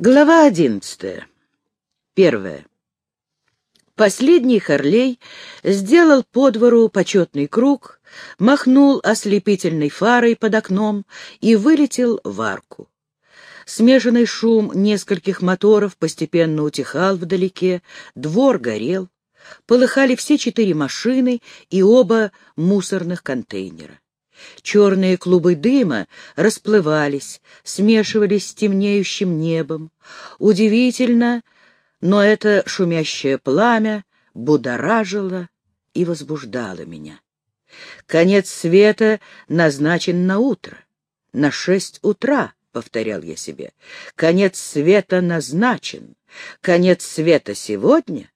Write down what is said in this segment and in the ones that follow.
Глава одиннадцатая. Первая. Последний Харлей сделал по двору почетный круг, махнул ослепительной фарой под окном и вылетел в арку. Смешанный шум нескольких моторов постепенно утихал вдалеке, двор горел, полыхали все четыре машины и оба мусорных контейнера. Черные клубы дыма расплывались, смешивались с темнеющим небом. Удивительно, но это шумящее пламя будоражило и возбуждало меня. Конец света назначен на утро, на шесть утра, — повторял я себе. Конец света назначен. Конец света сегодня.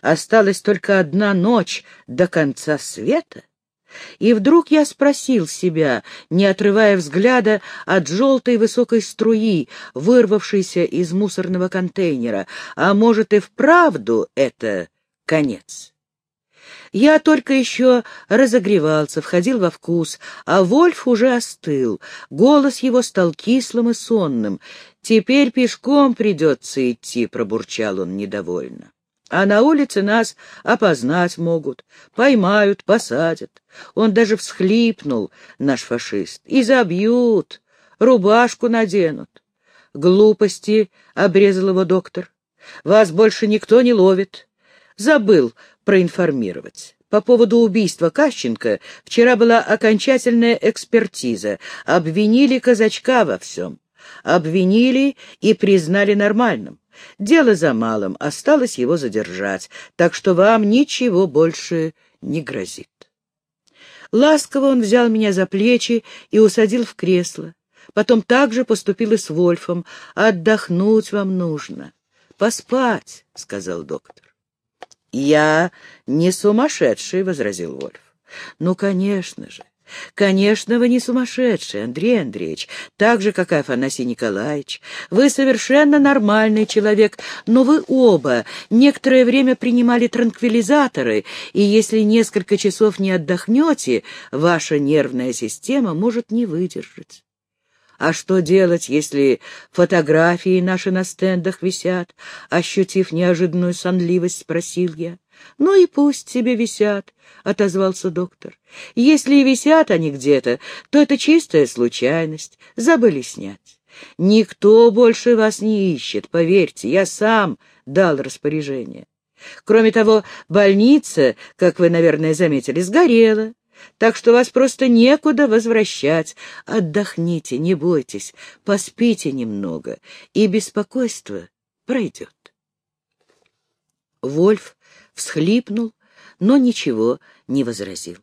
Осталась только одна ночь до конца света. И вдруг я спросил себя, не отрывая взгляда от желтой высокой струи, вырвавшейся из мусорного контейнера, а может и вправду это конец? Я только еще разогревался, входил во вкус, а Вольф уже остыл. Голос его стал кислым и сонным. «Теперь пешком придется идти», — пробурчал он недовольно. А на улице нас опознать могут, поймают, посадят. Он даже всхлипнул, наш фашист, и забьют, рубашку наденут. Глупости, — обрезал его доктор. Вас больше никто не ловит. Забыл проинформировать. По поводу убийства Кащенко вчера была окончательная экспертиза. Обвинили казачка во всем. Обвинили и признали нормальным. Дело за малым, осталось его задержать, так что вам ничего больше не грозит. Ласково он взял меня за плечи и усадил в кресло. Потом также поступил и с Вольфом. «Отдохнуть вам нужно. Поспать», — сказал доктор. «Я не сумасшедший», — возразил Вольф. «Ну, конечно же. Конечно, вы не сумасшедший, Андрей Андреевич, так же, как и Афанасий Николаевич. Вы совершенно нормальный человек, но вы оба некоторое время принимали транквилизаторы, и если несколько часов не отдохнете, ваша нервная система может не выдержать. А что делать, если фотографии наши на стендах висят? Ощутив неожиданную сонливость, спросил я. «Ну и пусть себе висят», — отозвался доктор. «Если и висят они где-то, то это чистая случайность. Забыли снять. Никто больше вас не ищет, поверьте, я сам дал распоряжение. Кроме того, больница, как вы, наверное, заметили, сгорела, так что вас просто некуда возвращать. Отдохните, не бойтесь, поспите немного, и беспокойство пройдет». Вольф всхлипнул, но ничего не возразил.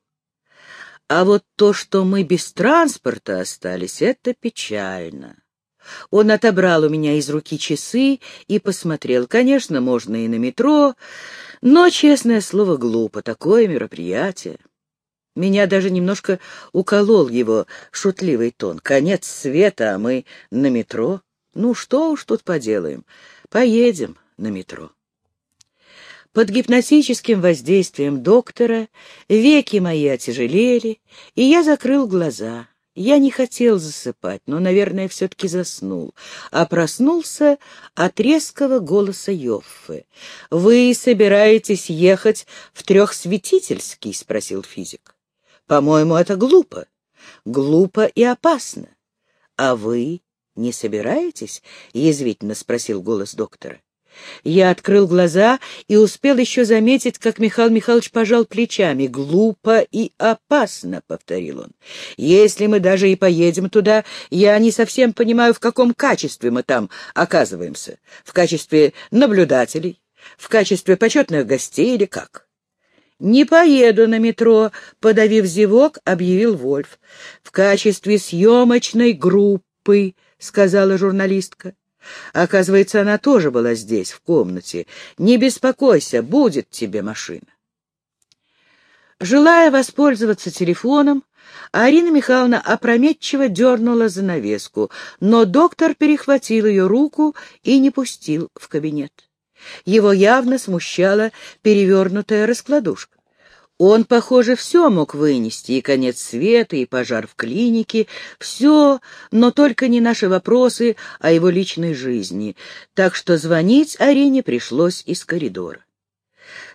А вот то, что мы без транспорта остались, это печально. Он отобрал у меня из руки часы и посмотрел. Конечно, можно и на метро, но, честное слово, глупо. Такое мероприятие. Меня даже немножко уколол его шутливый тон. Конец света, а мы на метро. Ну, что уж тут поделаем. Поедем на метро. Под гипнотическим воздействием доктора веки мои отяжелели, и я закрыл глаза. Я не хотел засыпать, но, наверное, все-таки заснул, а проснулся от резкого голоса Йоффы. «Вы собираетесь ехать в Трехсветительский?» — спросил физик. «По-моему, это глупо. Глупо и опасно. А вы не собираетесь?» — язвительно спросил голос доктора. Я открыл глаза и успел еще заметить, как Михаил Михайлович пожал плечами. «Глупо и опасно», — повторил он. «Если мы даже и поедем туда, я не совсем понимаю, в каком качестве мы там оказываемся. В качестве наблюдателей, в качестве почетных гостей или как?» «Не поеду на метро», — подавив зевок, объявил Вольф. «В качестве съемочной группы», — сказала журналистка. Оказывается, она тоже была здесь, в комнате. Не беспокойся, будет тебе машина. Желая воспользоваться телефоном, Арина Михайловна опрометчиво дернула занавеску, но доктор перехватил ее руку и не пустил в кабинет. Его явно смущала перевернутая раскладушка. Он, похоже, все мог вынести, и конец света, и пожар в клинике, все, но только не наши вопросы о его личной жизни, так что звонить Арине пришлось из коридора.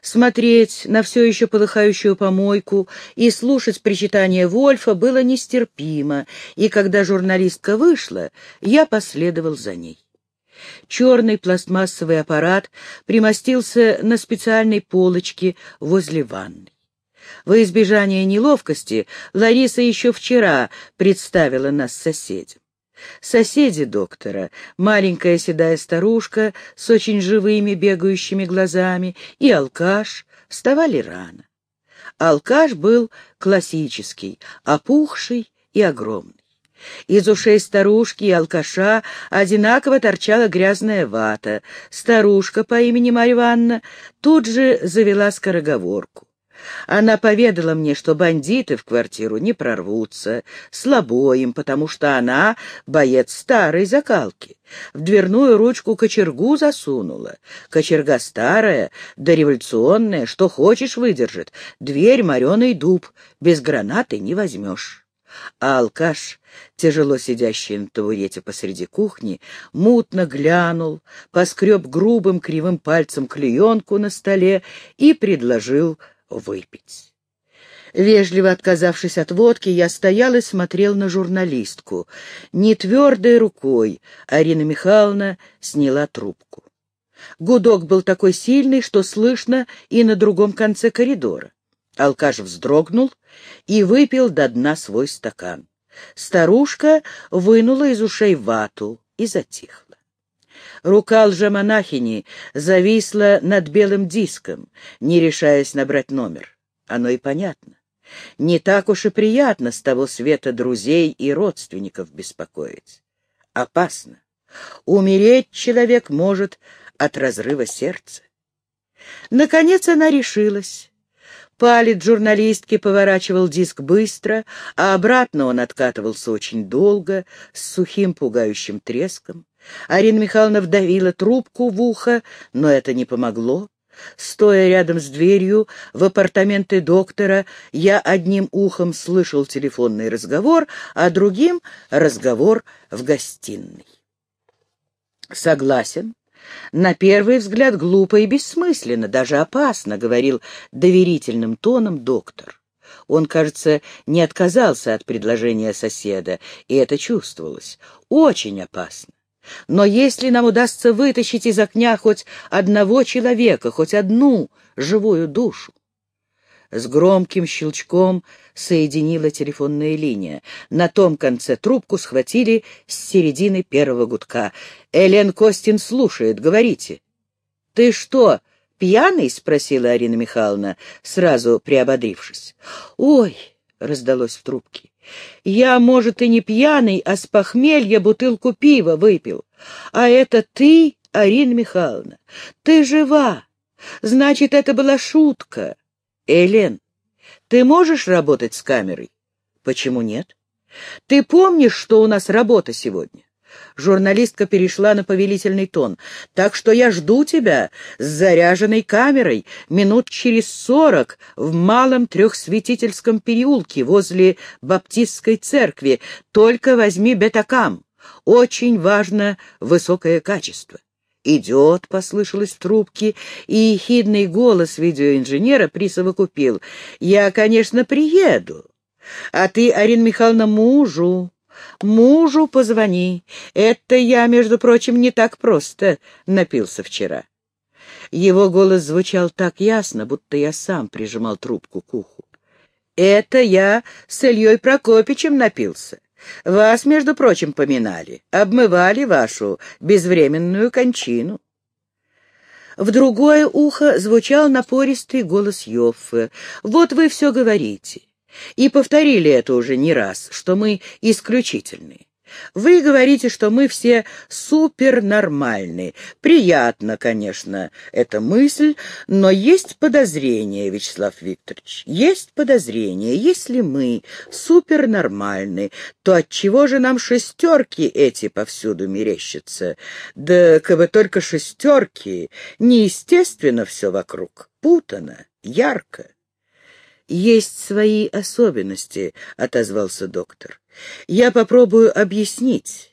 Смотреть на все еще полыхающую помойку и слушать причитания Вольфа было нестерпимо, и когда журналистка вышла, я последовал за ней. Черный пластмассовый аппарат примостился на специальной полочке возле ванны. Во избежание неловкости Лариса еще вчера представила нас соседям. Соседи доктора, маленькая седая старушка с очень живыми бегающими глазами и алкаш, вставали рано. Алкаш был классический, опухший и огромный. Из ушей старушки и алкаша одинаково торчала грязная вата. Старушка по имени Марья Ивановна тут же завела скороговорку. Она поведала мне, что бандиты в квартиру не прорвутся, слабо им, потому что она боец старой закалки. В дверную ручку кочергу засунула. Кочерга старая, дореволюционная, что хочешь выдержит. Дверь мореный дуб, без гранаты не возьмешь. А алкаш, тяжело сидящий на табурете посреди кухни, мутно глянул, поскреб грубым кривым пальцем клеенку на столе и предложил выпить. Вежливо отказавшись от водки, я стоял и смотрел на журналистку. Не твердой рукой Арина Михайловна сняла трубку. Гудок был такой сильный, что слышно и на другом конце коридора. Алкаш вздрогнул и выпил до дна свой стакан. Старушка вынула из ушей вату и затихла. Рука лжемонахини зависла над белым диском, не решаясь набрать номер. Оно и понятно. Не так уж и приятно с того света друзей и родственников беспокоить. Опасно. Умереть человек может от разрыва сердца. Наконец она решилась. Палец журналистки поворачивал диск быстро, а обратно он откатывался очень долго, с сухим пугающим треском. Арина Михайловна вдавила трубку в ухо, но это не помогло. Стоя рядом с дверью в апартаменты доктора, я одним ухом слышал телефонный разговор, а другим — разговор в гостиной. «Согласен. На первый взгляд глупо и бессмысленно, даже опасно», — говорил доверительным тоном доктор. Он, кажется, не отказался от предложения соседа, и это чувствовалось. Очень опасно. Но если нам удастся вытащить из огня хоть одного человека, хоть одну живую душу, с громким щелчком соединила телефонная линия. На том конце трубку схватили с середины первого гудка. «Элен Костин слушает, говорите». «Ты что, пьяный?» — спросила Арина Михайловна, сразу приободрившись. «Ой!» — раздалось в трубке. Я, может, и не пьяный, а с похмелья бутылку пива выпил. А это ты, Арина Михайловна, ты жива. Значит, это была шутка. Элен, ты можешь работать с камерой? Почему нет? Ты помнишь, что у нас работа сегодня? Журналистка перешла на повелительный тон. «Так что я жду тебя с заряженной камерой минут через сорок в малом трехсветительском переулке возле Баптистской церкви. Только возьми бетакам. Очень важно высокое качество». «Идет», — послышалось в трубке, и ехидный голос видеоинженера присовокупил. «Я, конечно, приеду, а ты, Арина Михайловна, мужу Мужу позвони. Это я, между прочим, не так просто напился вчера. Его голос звучал так ясно, будто я сам прижимал трубку к уху. Это я с Ильей Прокопичем напился. Вас, между прочим, поминали, обмывали вашу безвременную кончину. В другое ухо звучал напористый голос Йоффе. «Вот вы все говорите. И повторили это уже не раз, что мы исключительные. Вы говорите, что мы все супернормальные. Приятно, конечно, эта мысль, но есть подозрение, Вячеслав Викторович, есть подозрение. Если мы супернормальны, то отчего же нам шестерки эти повсюду мерещатся? Да как бы только шестерки, неестественно все вокруг, путано, ярко. Есть свои особенности», — отозвался доктор. «Я попробую объяснить».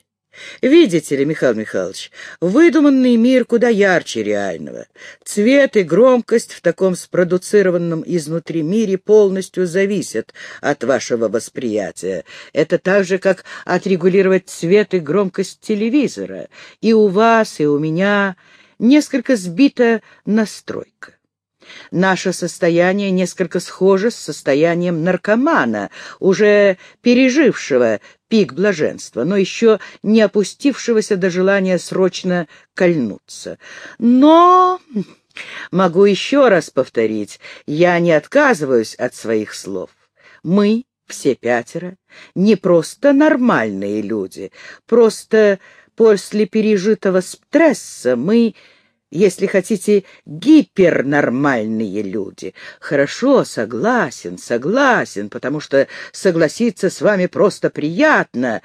Видите ли, Михаил Михайлович, выдуманный мир куда ярче реального. Цвет и громкость в таком спродуцированном изнутри мире полностью зависят от вашего восприятия. Это так же, как отрегулировать цвет и громкость телевизора. И у вас, и у меня несколько сбита настройка. Наше состояние несколько схоже с состоянием наркомана, уже пережившего пик блаженства, но еще не опустившегося до желания срочно кольнуться. Но... Могу еще раз повторить, я не отказываюсь от своих слов. Мы, все пятеро, не просто нормальные люди, просто после пережитого стресса мы если хотите, гипернормальные люди. Хорошо, согласен, согласен, потому что согласиться с вами просто приятно.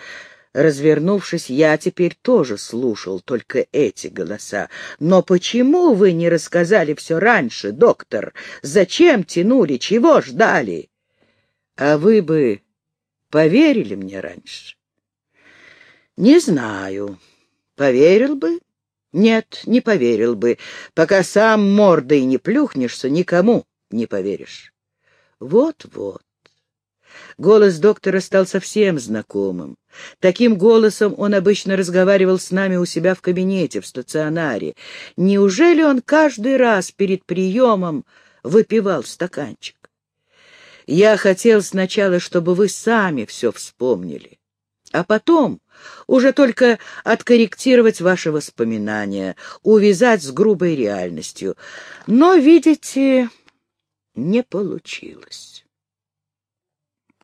Развернувшись, я теперь тоже слушал только эти голоса. Но почему вы не рассказали все раньше, доктор? Зачем тянули? Чего ждали? А вы бы поверили мне раньше? Не знаю. Поверил бы? Нет, не поверил бы. Пока сам мордой не плюхнешься, никому не поверишь. Вот-вот. Голос доктора стал совсем знакомым. Таким голосом он обычно разговаривал с нами у себя в кабинете, в стационаре. Неужели он каждый раз перед приемом выпивал стаканчик? Я хотел сначала, чтобы вы сами все вспомнили, а потом уже только откорректировать ваши воспоминания, увязать с грубой реальностью. Но, видите, не получилось.